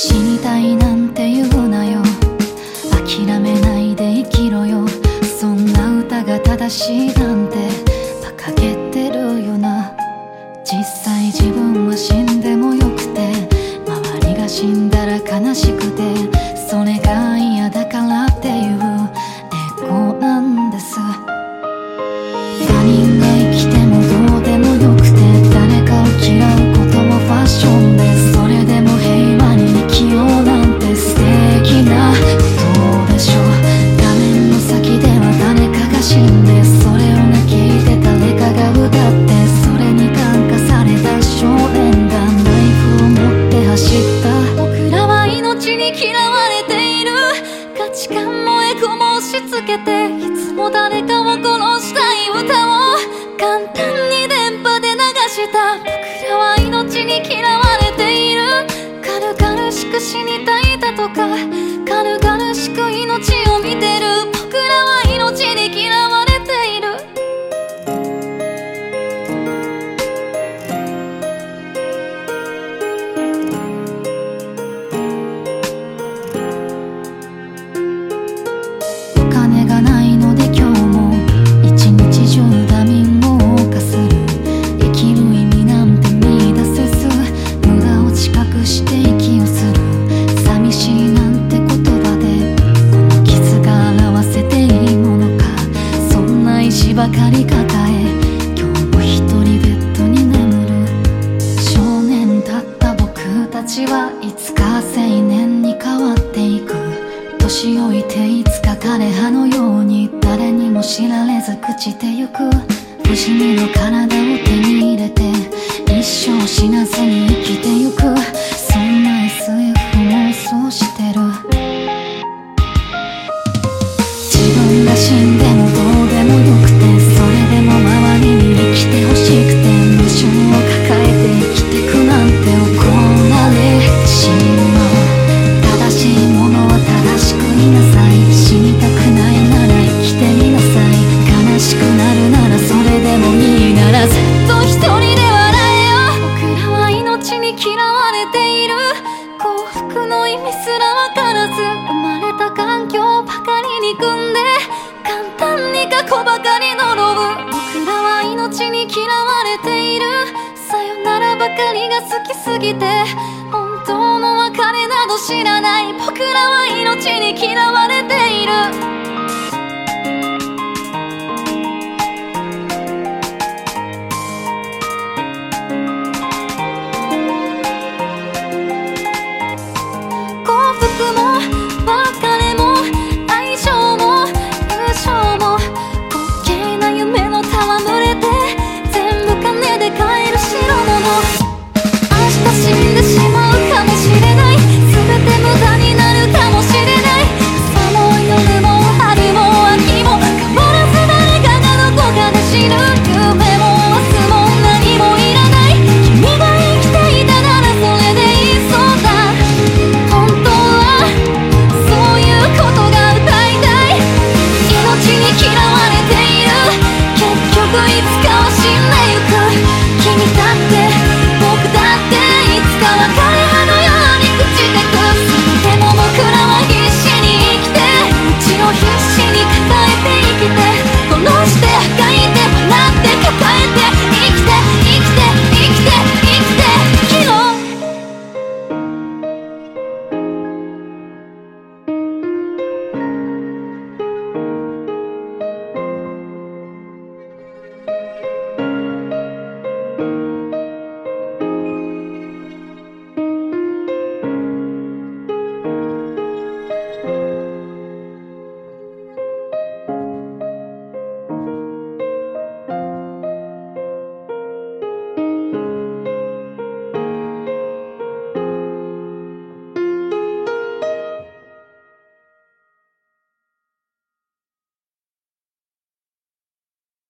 死にたいなんて言うなよ。諦めないで生きろよ。そんな歌が正しいなんて馬鹿げてるよな。実際自分は死んでもよくて周りが死んだら悲しくてそれがとか。ていつか枯葉のように誰にも知られず朽ちてゆく。不死身の体を手に入れて一生死なずに生きて好きすぎて本当の別れなど知らない僕らは命に嫌われてしまう